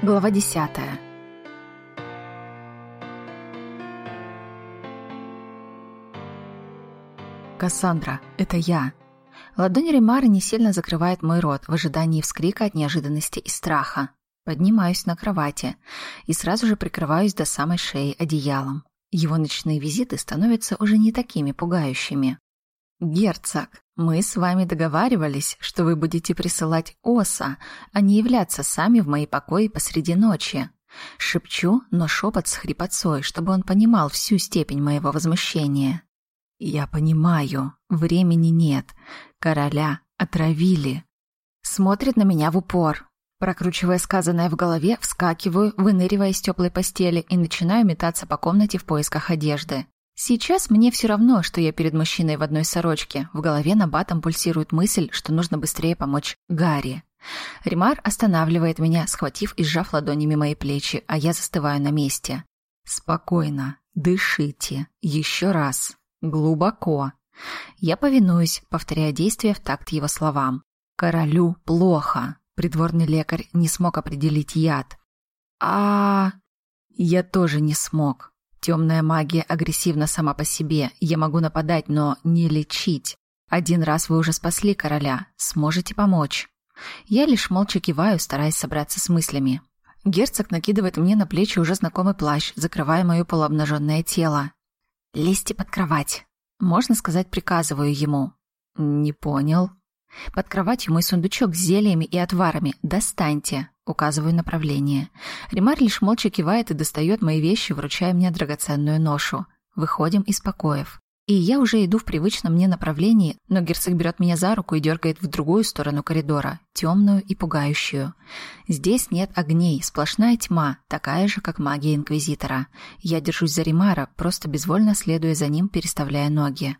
Глава десятая. Кассандра, это я. Ладонь Ремара не сильно закрывает мой рот в ожидании вскрика от неожиданности и страха. Поднимаюсь на кровати и сразу же прикрываюсь до самой шеи одеялом. Его ночные визиты становятся уже не такими пугающими. «Герцог, мы с вами договаривались, что вы будете присылать оса, а не являться сами в мои покои посреди ночи». Шепчу, но шепот с хрипотцой, чтобы он понимал всю степень моего возмущения. «Я понимаю, времени нет. Короля отравили». Смотрит на меня в упор. Прокручивая сказанное в голове, вскакиваю, выныривая из теплой постели и начинаю метаться по комнате в поисках одежды. Сейчас мне все равно, что я перед мужчиной в одной сорочке. В голове на батом пульсирует мысль, что нужно быстрее помочь Гарри. Римар останавливает меня, схватив и сжав ладонями мои плечи, а я застываю на месте. «Спокойно. Дышите. Еще раз. Глубоко». Я повинуюсь, повторяя действия в такт его словам. «Королю плохо. Придворный лекарь не смог определить яд. А, я тоже не смог. Темная магия агрессивна сама по себе. Я могу нападать, но не лечить. Один раз вы уже спасли короля. Сможете помочь? Я лишь молча киваю, стараясь собраться с мыслями. Герцог накидывает мне на плечи уже знакомый плащ, закрывая мое полуобнаженное тело. «Лезьте под кровать». Можно сказать, приказываю ему. «Не понял». Под кроватью мой сундучок с зельями и отварами. Достаньте. Указываю направление. Ремар лишь молча кивает и достает мои вещи, вручая мне драгоценную ношу. Выходим из покоев. И я уже иду в привычном мне направлении, но герцог берет меня за руку и дергает в другую сторону коридора, темную и пугающую. Здесь нет огней, сплошная тьма, такая же, как магия Инквизитора. Я держусь за Римара, просто безвольно следуя за ним, переставляя ноги.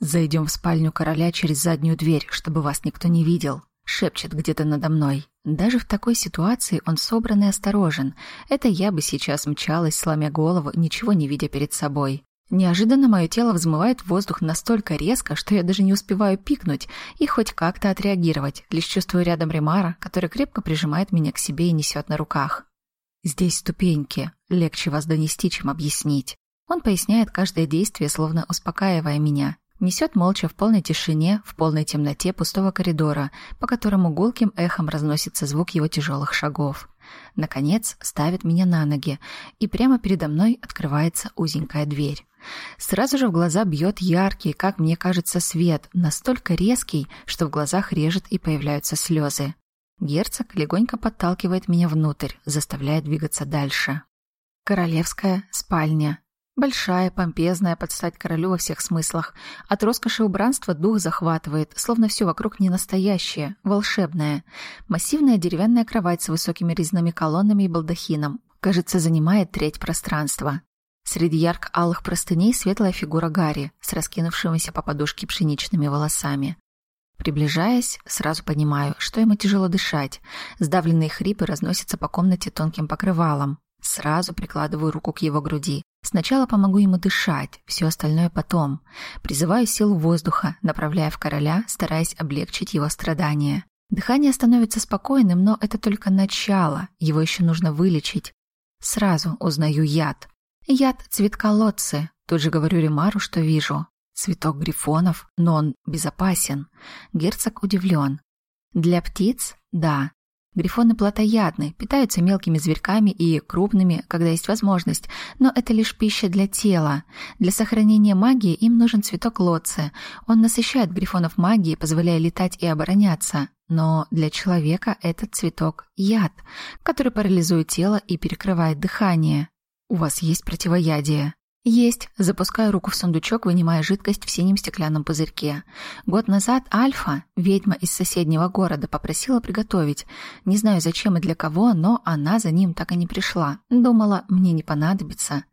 «Зайдем в спальню короля через заднюю дверь, чтобы вас никто не видел», — шепчет где-то надо мной. Даже в такой ситуации он собран и осторожен. Это я бы сейчас мчалась, сломя голову, ничего не видя перед собой. Неожиданно мое тело взмывает воздух настолько резко, что я даже не успеваю пикнуть и хоть как-то отреагировать, лишь чувствую рядом Ремара, который крепко прижимает меня к себе и несет на руках. «Здесь ступеньки. Легче вас донести, чем объяснить». Он поясняет каждое действие, словно успокаивая меня. Несет молча в полной тишине, в полной темноте пустого коридора, по которому гулким эхом разносится звук его тяжелых шагов. Наконец, ставит меня на ноги, и прямо передо мной открывается узенькая дверь. Сразу же в глаза бьет яркий, как мне кажется, свет, настолько резкий, что в глазах режет и появляются слезы. Герцог легонько подталкивает меня внутрь, заставляя двигаться дальше. Королевская спальня. Большая, помпезная, под стать королю во всех смыслах. От роскоши убранства дух захватывает, словно все вокруг не настоящее, волшебное. Массивная деревянная кровать с высокими резными колоннами и балдахином. Кажется, занимает треть пространства. Среди ярко-алых простыней светлая фигура Гарри с раскинувшимися по подушке пшеничными волосами. Приближаясь, сразу понимаю, что ему тяжело дышать. Сдавленные хрипы разносятся по комнате тонким покрывалом. Сразу прикладываю руку к его груди. Сначала помогу ему дышать, все остальное потом. Призываю силу воздуха, направляя в короля, стараясь облегчить его страдания. Дыхание становится спокойным, но это только начало, его еще нужно вылечить. Сразу узнаю яд. Яд цветка лотцы. Тут же говорю Римару, что вижу. Цветок грифонов, но он безопасен. Герцог удивлен. Для птиц – да, Грифоны плотоядны, питаются мелкими зверьками и крупными, когда есть возможность, но это лишь пища для тела. Для сохранения магии им нужен цветок лотцы. Он насыщает грифонов магией, позволяя летать и обороняться. Но для человека этот цветок – яд, который парализует тело и перекрывает дыхание. У вас есть противоядие. «Есть». Запускаю руку в сундучок, вынимая жидкость в синем стеклянном пузырьке. Год назад Альфа, ведьма из соседнего города, попросила приготовить. Не знаю, зачем и для кого, но она за ним так и не пришла. Думала, мне не понадобится.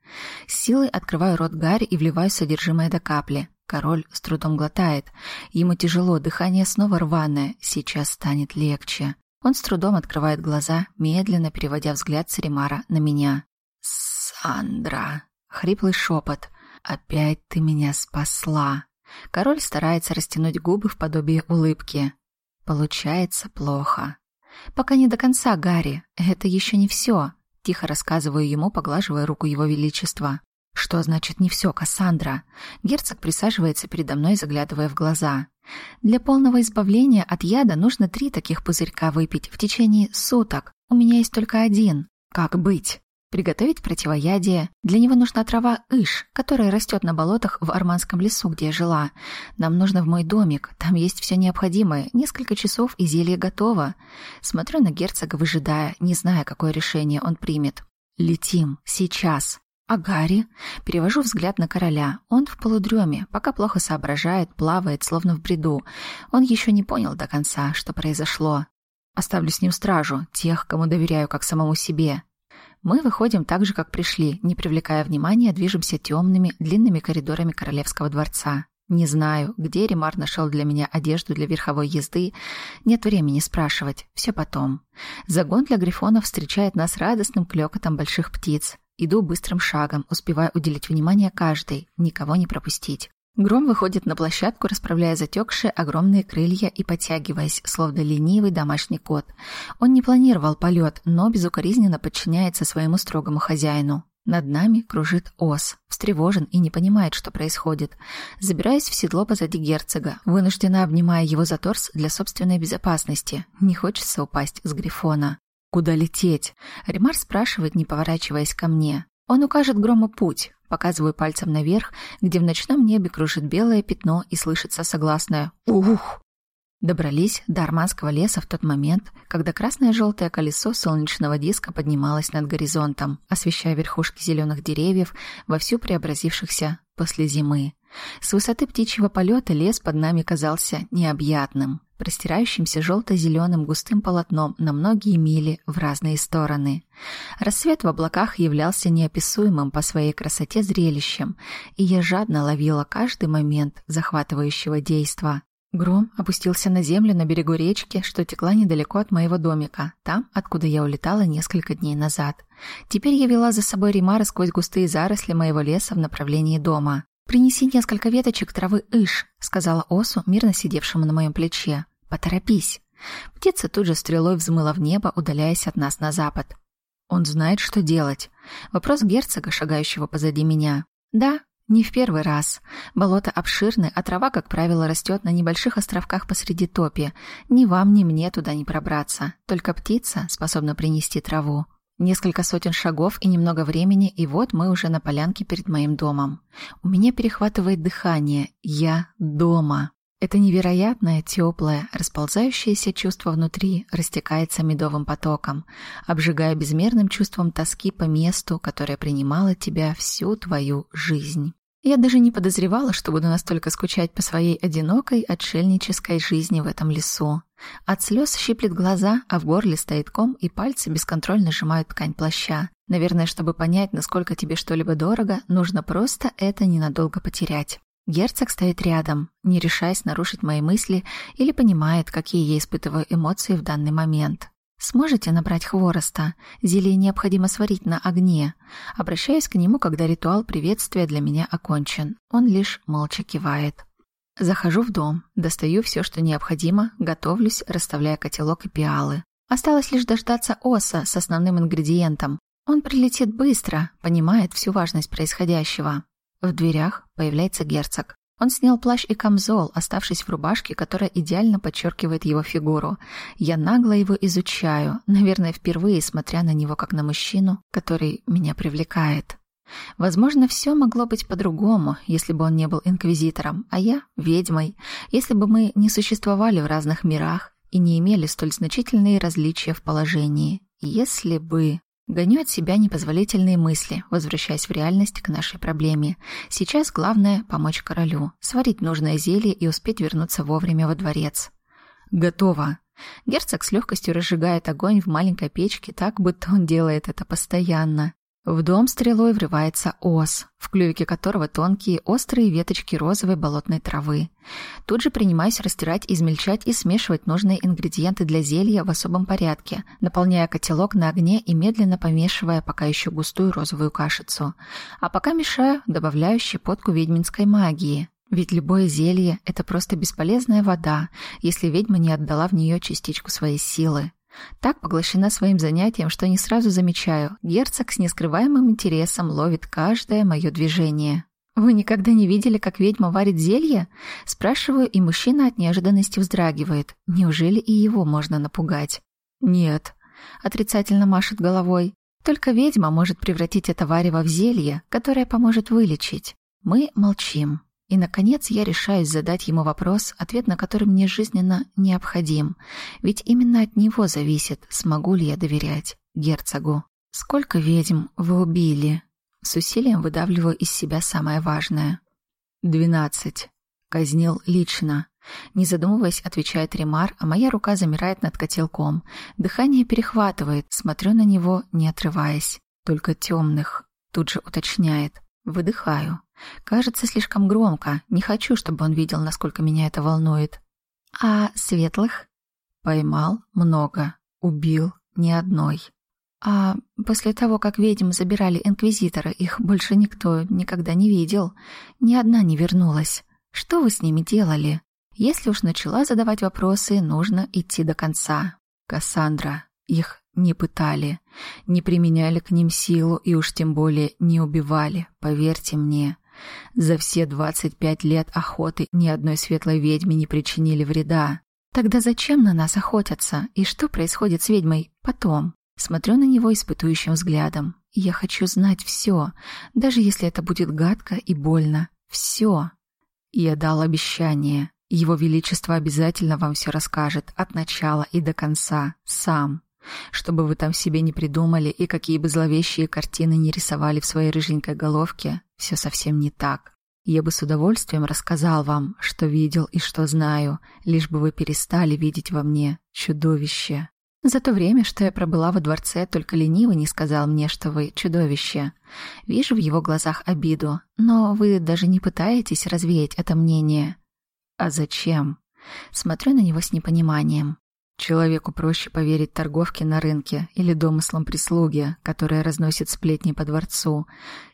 С силой открываю рот Гарри и вливаю содержимое до капли. Король с трудом глотает. Ему тяжело, дыхание снова рваное. Сейчас станет легче. Он с трудом открывает глаза, медленно переводя взгляд Саримара на меня. «Сандра!» Хриплый шепот. «Опять ты меня спасла!» Король старается растянуть губы в подобие улыбки. Получается плохо. «Пока не до конца, Гарри. Это еще не все», — тихо рассказываю ему, поглаживая руку его величества. «Что значит не все, Кассандра?» Герцог присаживается передо мной, заглядывая в глаза. «Для полного избавления от яда нужно три таких пузырька выпить в течение суток. У меня есть только один. Как быть?» Приготовить противоядие. Для него нужна трава иш, которая растет на болотах в Арманском лесу, где я жила. Нам нужно в мой домик. Там есть все необходимое. Несколько часов и зелье готово. Смотрю на герцога, выжидая, не зная, какое решение он примет. Летим. Сейчас. А Гарри? Перевожу взгляд на короля. Он в полудреме, пока плохо соображает, плавает, словно в бреду. Он еще не понял до конца, что произошло. Оставлю с ним стражу, тех, кому доверяю как самому себе. Мы выходим так же, как пришли, не привлекая внимания, движемся темными, длинными коридорами королевского дворца. Не знаю, где Ремар нашел для меня одежду для верховой езды. Нет времени спрашивать. Все потом. Загон для грифонов встречает нас радостным клёкотом больших птиц. Иду быстрым шагом, успевая уделить внимание каждой, никого не пропустить. Гром выходит на площадку, расправляя затекшие огромные крылья и подтягиваясь, словно ленивый домашний кот. Он не планировал полет, но безукоризненно подчиняется своему строгому хозяину. Над нами кружит ос, встревожен и не понимает, что происходит. Забираюсь в седло позади герцога, вынуждена обнимая его за торс для собственной безопасности. Не хочется упасть с грифона. Куда лететь? Ремар спрашивает, не поворачиваясь ко мне. Он укажет грому путь. Показываю пальцем наверх, где в ночном небе кружит белое пятно и слышится согласное «Ух!». Добрались до Арманского леса в тот момент, когда красное-желтое колесо солнечного диска поднималось над горизонтом, освещая верхушки зеленых деревьев, вовсю преобразившихся после зимы. С высоты птичьего полета лес под нами казался необъятным, простирающимся желто-зеленым густым полотном на многие мили в разные стороны. Рассвет в облаках являлся неописуемым по своей красоте зрелищем, и я жадно ловила каждый момент захватывающего действа. Гром опустился на землю на берегу речки, что текла недалеко от моего домика, там, откуда я улетала несколько дней назад. Теперь я вела за собой Римара сквозь густые заросли моего леса в направлении дома. «Принеси несколько веточек травы иш», — сказала Осу, мирно сидевшему на моем плече. «Поторопись». Птица тут же стрелой взмыла в небо, удаляясь от нас на запад. «Он знает, что делать». Вопрос герцога, шагающего позади меня. «Да, не в первый раз. Болото обширны, а трава, как правило, растет на небольших островках посреди топи. Ни вам, ни мне туда не пробраться. Только птица способна принести траву. Несколько сотен шагов и немного времени, и вот мы уже на полянке перед моим домом. У меня перехватывает дыхание. Я дома. Это невероятное, теплое, расползающееся чувство внутри растекается медовым потоком, обжигая безмерным чувством тоски по месту, которое принимало тебя всю твою жизнь. Я даже не подозревала, что буду настолько скучать по своей одинокой, отшельнической жизни в этом лесу. От слез щиплет глаза, а в горле стоит ком, и пальцы бесконтрольно сжимают ткань плаща. Наверное, чтобы понять, насколько тебе что-либо дорого, нужно просто это ненадолго потерять. Герцог стоит рядом, не решаясь нарушить мои мысли или понимает, какие я испытываю эмоции в данный момент. Сможете набрать хвороста? Зелье необходимо сварить на огне. Обращаюсь к нему, когда ритуал приветствия для меня окончен. Он лишь молча кивает. Захожу в дом, достаю все, что необходимо, готовлюсь, расставляя котелок и пиалы. Осталось лишь дождаться оса с основным ингредиентом. Он прилетит быстро, понимает всю важность происходящего. В дверях появляется герцог. Он снял плащ и камзол, оставшись в рубашке, которая идеально подчеркивает его фигуру. Я нагло его изучаю, наверное, впервые смотря на него как на мужчину, который меня привлекает. Возможно, все могло быть по-другому, если бы он не был инквизитором, а я — ведьмой, если бы мы не существовали в разных мирах и не имели столь значительные различия в положении. Если бы... Гоню от себя непозволительные мысли, возвращаясь в реальность к нашей проблеме. Сейчас главное — помочь королю, сварить нужное зелье и успеть вернуться вовремя во дворец. Готово. Герцог с легкостью разжигает огонь в маленькой печке так, будто он делает это постоянно. В дом стрелой врывается ос, в клювике которого тонкие острые веточки розовой болотной травы. Тут же принимаюсь растирать, измельчать и смешивать нужные ингредиенты для зелья в особом порядке, наполняя котелок на огне и медленно помешивая пока еще густую розовую кашицу. А пока мешаю, добавляю щепотку ведьминской магии. Ведь любое зелье — это просто бесполезная вода, если ведьма не отдала в нее частичку своей силы. Так поглощена своим занятием, что не сразу замечаю. Герцог с нескрываемым интересом ловит каждое мое движение. «Вы никогда не видели, как ведьма варит зелье?» Спрашиваю, и мужчина от неожиданности вздрагивает. Неужели и его можно напугать? «Нет», — отрицательно машет головой. «Только ведьма может превратить это варево в зелье, которое поможет вылечить». Мы молчим. И, наконец, я решаюсь задать ему вопрос, ответ на который мне жизненно необходим. Ведь именно от него зависит, смогу ли я доверять герцогу. «Сколько ведьм вы убили?» С усилием выдавливаю из себя самое важное. «Двенадцать. Казнил лично». Не задумываясь, отвечает Ремар, а моя рука замирает над котелком. Дыхание перехватывает, смотрю на него, не отрываясь. Только темных. Тут же уточняет. Выдыхаю. Кажется, слишком громко. Не хочу, чтобы он видел, насколько меня это волнует. А светлых? Поймал много. Убил ни одной. А после того, как ведьм забирали инквизитора, их больше никто никогда не видел. Ни одна не вернулась. Что вы с ними делали? Если уж начала задавать вопросы, нужно идти до конца. Кассандра, их не пытали, не применяли к ним силу и уж тем более не убивали, поверьте мне. За все двадцать пять лет охоты ни одной светлой ведьме не причинили вреда. Тогда зачем на нас охотятся? И что происходит с ведьмой потом? Смотрю на него испытующим взглядом. Я хочу знать все, даже если это будет гадко и больно. Все. Я дал обещание. Его Величество обязательно вам все расскажет от начала и до конца, сам. Чтобы вы там себе не придумали и какие бы зловещие картины не рисовали в своей рыженькой головке, все совсем не так. Я бы с удовольствием рассказал вам, что видел и что знаю, лишь бы вы перестали видеть во мне чудовище. За то время, что я пробыла во дворце, только лениво не сказал мне, что вы чудовище. Вижу в его глазах обиду, но вы даже не пытаетесь развеять это мнение. А зачем? Смотрю на него с непониманием. Человеку проще поверить торговке на рынке или домыслам прислуги, которая разносит сплетни по дворцу,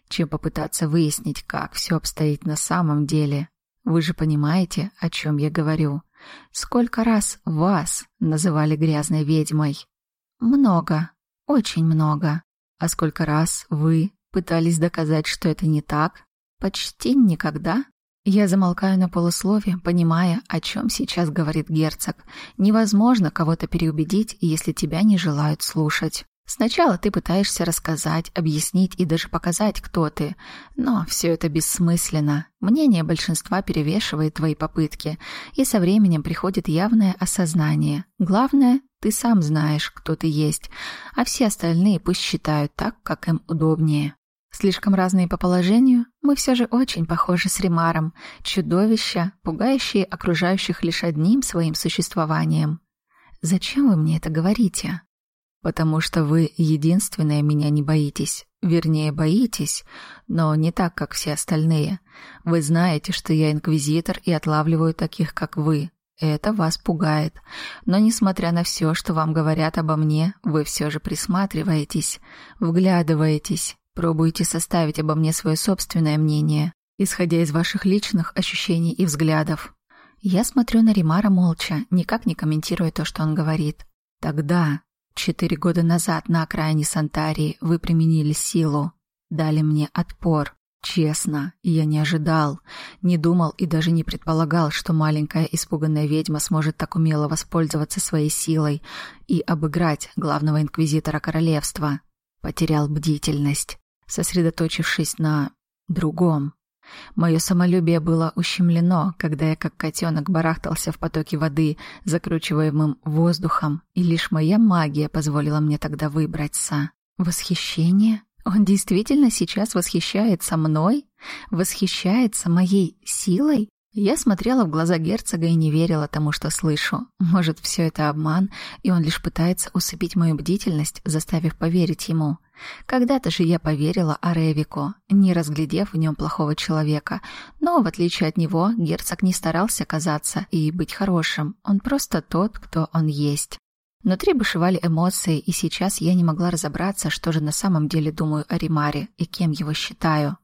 чем попытаться выяснить, как все обстоит на самом деле. Вы же понимаете, о чем я говорю. Сколько раз вас называли грязной ведьмой? Много, очень много. А сколько раз вы пытались доказать, что это не так? Почти никогда. Я замолкаю на полуслове, понимая, о чем сейчас говорит герцог. Невозможно кого-то переубедить, если тебя не желают слушать. Сначала ты пытаешься рассказать, объяснить и даже показать, кто ты. Но все это бессмысленно. Мнение большинства перевешивает твои попытки, и со временем приходит явное осознание. Главное, ты сам знаешь, кто ты есть, а все остальные пусть считают так, как им удобнее. Слишком разные по положению, мы все же очень похожи с Римаром, чудовища, пугающие окружающих лишь одним своим существованием. Зачем вы мне это говорите? Потому что вы единственная меня не боитесь. Вернее, боитесь, но не так, как все остальные. Вы знаете, что я инквизитор и отлавливаю таких, как вы. Это вас пугает. Но несмотря на все, что вам говорят обо мне, вы все же присматриваетесь, вглядываетесь, Пробуйте составить обо мне свое собственное мнение, исходя из ваших личных ощущений и взглядов. Я смотрю на Римара молча, никак не комментируя то, что он говорит. Тогда, четыре года назад на окраине Сантарии, вы применили силу, дали мне отпор. Честно, я не ожидал, не думал и даже не предполагал, что маленькая испуганная ведьма сможет так умело воспользоваться своей силой и обыграть главного инквизитора королевства. Потерял бдительность сосредоточившись на другом. Мое самолюбие было ущемлено, когда я как котенок барахтался в потоке воды, закручиваемым воздухом, и лишь моя магия позволила мне тогда выбраться. Восхищение? Он действительно сейчас восхищается мной? Восхищается моей силой? Я смотрела в глаза герцога и не верила тому, что слышу. Может, все это обман, и он лишь пытается усыпить мою бдительность, заставив поверить ему. Когда-то же я поверила Аревику, не разглядев в нем плохого человека. Но, в отличие от него, герцог не старался казаться и быть хорошим. Он просто тот, кто он есть. Внутри бушевали эмоции, и сейчас я не могла разобраться, что же на самом деле думаю о Римаре и кем его считаю.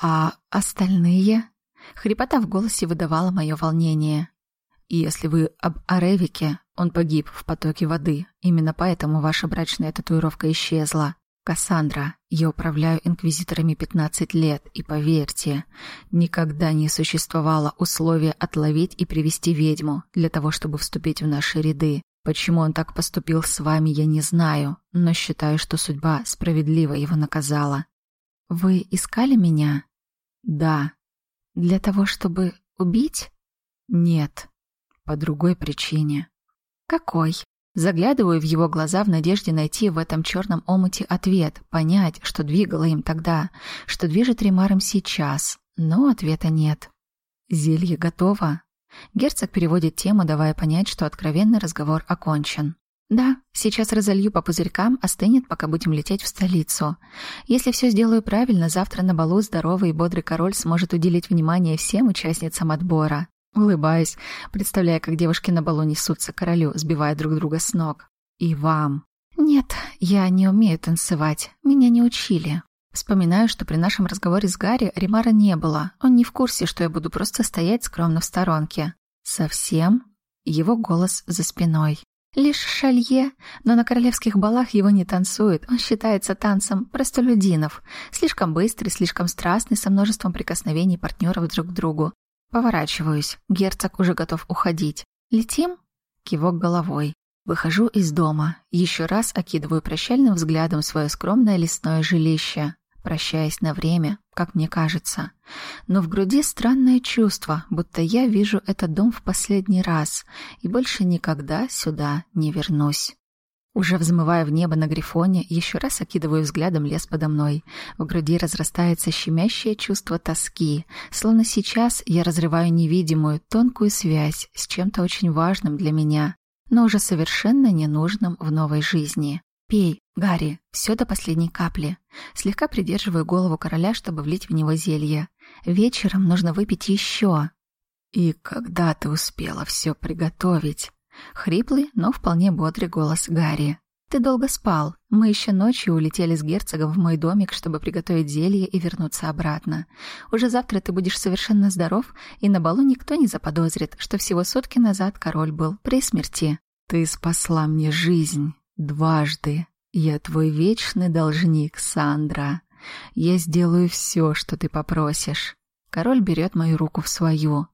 А остальные? Хрипота в голосе выдавала мое волнение. И если вы об Аревике, он погиб в потоке воды. Именно поэтому ваша брачная татуировка исчезла. Кассандра, я управляю инквизиторами 15 лет, и поверьте, никогда не существовало условия отловить и привести ведьму для того, чтобы вступить в наши ряды. Почему он так поступил с вами, я не знаю, но считаю, что судьба справедливо его наказала. Вы искали меня? Да. Для того, чтобы убить? Нет. По другой причине. Какой? Заглядываю в его глаза в надежде найти в этом черном омуте ответ, понять, что двигало им тогда, что движет Ремаром сейчас, но ответа нет. Зелье готово. Герцог переводит тему, давая понять, что откровенный разговор окончен. «Да, сейчас разолью по пузырькам, остынет, пока будем лететь в столицу. Если все сделаю правильно, завтра на балу здоровый и бодрый король сможет уделить внимание всем участницам отбора. Улыбаюсь, представляя, как девушки на балу несутся к королю, сбивая друг друга с ног. И вам. Нет, я не умею танцевать. Меня не учили. Вспоминаю, что при нашем разговоре с Гарри Римара не было. Он не в курсе, что я буду просто стоять скромно в сторонке. Совсем? Его голос за спиной. Лишь шалье, но на королевских балах его не танцует. Он считается танцем простолюдинов. Слишком быстрый, слишком страстный, со множеством прикосновений партнеров друг к другу. Поворачиваюсь. Герцог уже готов уходить. «Летим?» Кивок головой. Выхожу из дома. Еще раз окидываю прощальным взглядом свое скромное лесное жилище. Прощаясь на время, как мне кажется. Но в груди странное чувство, будто я вижу этот дом в последний раз и больше никогда сюда не вернусь. Уже взмывая в небо на грифоне, еще раз окидываю взглядом лес подо мной. В груди разрастается щемящее чувство тоски, словно сейчас я разрываю невидимую, тонкую связь с чем-то очень важным для меня, но уже совершенно ненужным в новой жизни. «Пей, Гарри, все до последней капли». Слегка придерживаю голову короля, чтобы влить в него зелье. Вечером нужно выпить еще. «И когда ты успела все приготовить?» Хриплый, но вполне бодрый голос Гарри. «Ты долго спал. Мы еще ночью улетели с герцогом в мой домик, чтобы приготовить зелье и вернуться обратно. Уже завтра ты будешь совершенно здоров, и на балу никто не заподозрит, что всего сутки назад король был при смерти. Ты спасла мне жизнь. Дважды. Я твой вечный должник, Сандра. Я сделаю все, что ты попросишь». Король берет мою руку в свою.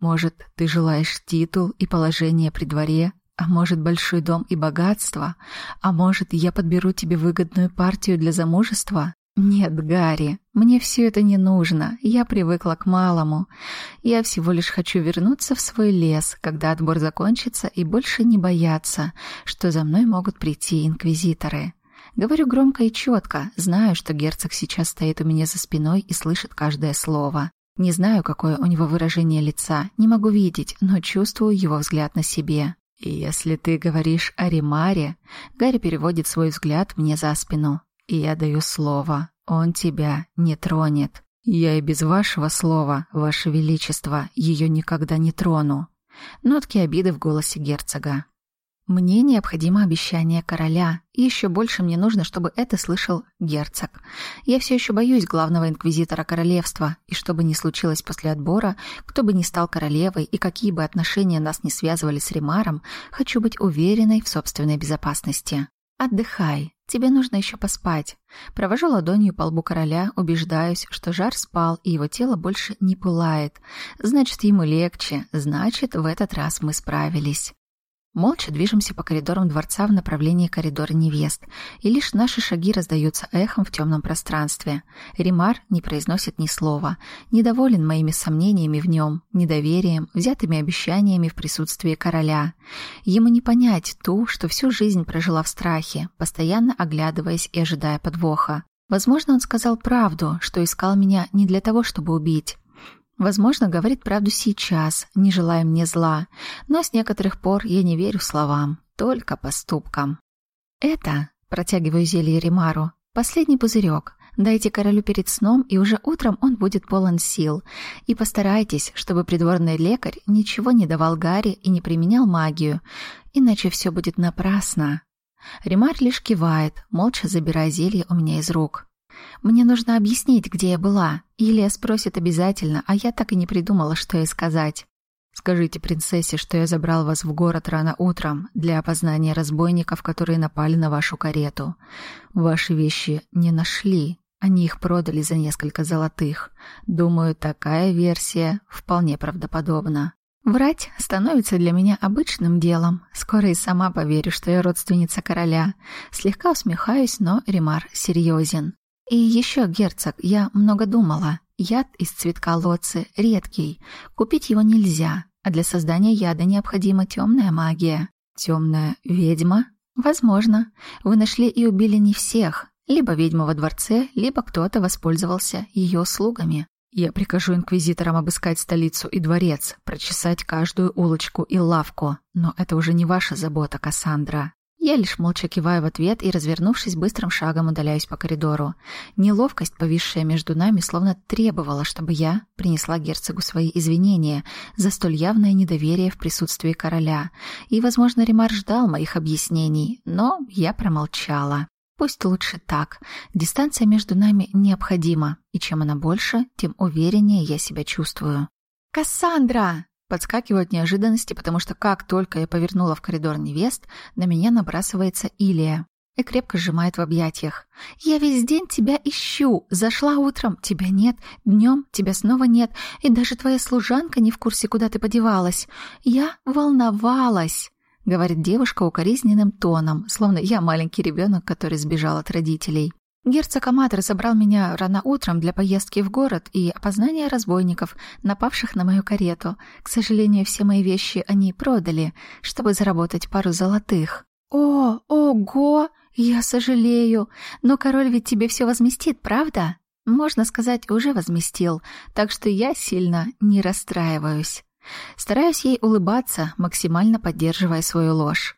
Может, ты желаешь титул и положение при дворе, а может, большой дом и богатство, а может, я подберу тебе выгодную партию для замужества? Нет, Гарри, мне все это не нужно. Я привыкла к малому. Я всего лишь хочу вернуться в свой лес, когда отбор закончится, и больше не бояться, что за мной могут прийти инквизиторы. Говорю громко и четко, знаю, что герцог сейчас стоит у меня за спиной и слышит каждое слово. Не знаю, какое у него выражение лица, не могу видеть, но чувствую его взгляд на себе. И если ты говоришь о Римаре, Гарри переводит свой взгляд мне за спину. И я даю слово, он тебя не тронет. Я и без вашего слова, ваше величество, ее никогда не трону. Нотки обиды в голосе герцога. Мне необходимо обещание короля, и еще больше мне нужно, чтобы это слышал герцог. Я все еще боюсь главного инквизитора королевства, и что бы ни случилось после отбора, кто бы ни стал королевой и какие бы отношения нас не связывали с Римаром, хочу быть уверенной в собственной безопасности. Отдыхай, тебе нужно еще поспать. Провожу ладонью по лбу короля, убеждаюсь, что жар спал, и его тело больше не пылает. Значит, ему легче, значит, в этот раз мы справились. Молча движемся по коридорам дворца в направлении коридора невест, и лишь наши шаги раздаются эхом в темном пространстве. Римар не произносит ни слова, недоволен моими сомнениями в нем, недоверием, взятыми обещаниями в присутствии короля. Ему не понять ту, что всю жизнь прожила в страхе, постоянно оглядываясь и ожидая подвоха. Возможно, он сказал правду, что искал меня не для того, чтобы убить. Возможно, говорит правду сейчас, не желая мне зла, но с некоторых пор я не верю словам, только поступкам. Это, протягиваю зелье Римару, последний пузырек. Дайте королю перед сном, и уже утром он будет полон сил. И постарайтесь, чтобы придворный лекарь ничего не давал Гарри и не применял магию, иначе все будет напрасно. Римар лишь кивает, молча забирая зелье у меня из рук. Мне нужно объяснить, где я была. Илья спросит обязательно, а я так и не придумала, что ей сказать. Скажите принцессе, что я забрал вас в город рано утром для опознания разбойников, которые напали на вашу карету. Ваши вещи не нашли. Они их продали за несколько золотых. Думаю, такая версия вполне правдоподобна. Врать становится для меня обычным делом. Скоро и сама поверю, что я родственница короля. Слегка усмехаюсь, но Ремар серьезен. И еще, герцог, я много думала. Яд из цветка лоцы редкий. Купить его нельзя, а для создания яда необходима темная магия. Темная ведьма? Возможно. Вы нашли и убили не всех. Либо ведьма во дворце, либо кто-то воспользовался ее услугами. Я прикажу инквизиторам обыскать столицу и дворец, прочесать каждую улочку и лавку. Но это уже не ваша забота, Кассандра. Я лишь молча киваю в ответ и, развернувшись, быстрым шагом удаляюсь по коридору. Неловкость, повисшая между нами, словно требовала, чтобы я принесла герцогу свои извинения за столь явное недоверие в присутствии короля. И, возможно, Ремар ждал моих объяснений, но я промолчала. Пусть лучше так. Дистанция между нами необходима, и чем она больше, тем увереннее я себя чувствую. «Кассандра!» Подскакиваю от неожиданности, потому что как только я повернула в коридор невест, на меня набрасывается Илия и крепко сжимает в объятиях. «Я весь день тебя ищу. Зашла утром, тебя нет. Днем тебя снова нет. И даже твоя служанка не в курсе, куда ты подевалась. Я волновалась» говорит девушка укоризненным тоном, словно я маленький ребенок, который сбежал от родителей. Герцог Аматор забрал меня рано утром для поездки в город и опознания разбойников, напавших на мою карету. К сожалению, все мои вещи они продали, чтобы заработать пару золотых. «О, ого! Я сожалею! Но король ведь тебе все возместит, правда?» Можно сказать, уже возместил, так что я сильно не расстраиваюсь. Стараюсь ей улыбаться, максимально поддерживая свою ложь.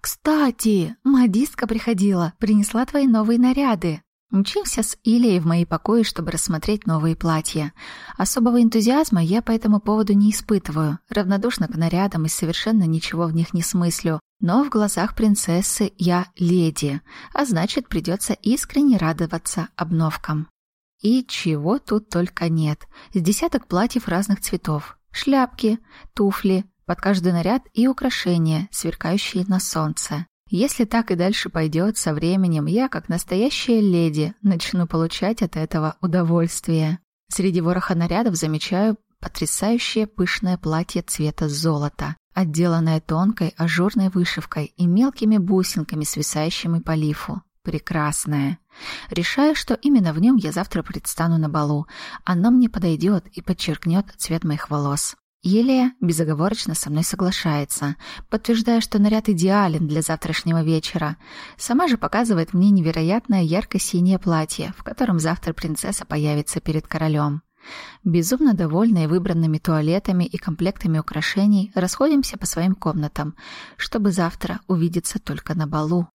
«Кстати, модистка приходила, принесла твои новые наряды». Мчимся с Илией в мои покои, чтобы рассмотреть новые платья. Особого энтузиазма я по этому поводу не испытываю, равнодушна к нарядам и совершенно ничего в них не смыслю. Но в глазах принцессы я леди, а значит, придется искренне радоваться обновкам. И чего тут только нет. С десяток платьев разных цветов, Шляпки, туфли, под каждый наряд и украшения, сверкающие на солнце. Если так и дальше пойдет, со временем я, как настоящая леди, начну получать от этого удовольствие. Среди вороха нарядов замечаю потрясающее пышное платье цвета золота, отделанное тонкой ажурной вышивкой и мелкими бусинками, свисающими по лифу. Прекрасное. Решаю, что именно в нем я завтра предстану на балу. Оно мне подойдет и подчеркнет цвет моих волос. Елия безоговорочно со мной соглашается, подтверждая, что наряд идеален для завтрашнего вечера. Сама же показывает мне невероятное ярко-синее платье, в котором завтра принцесса появится перед королем. Безумно довольные выбранными туалетами и комплектами украшений, расходимся по своим комнатам, чтобы завтра увидеться только на балу.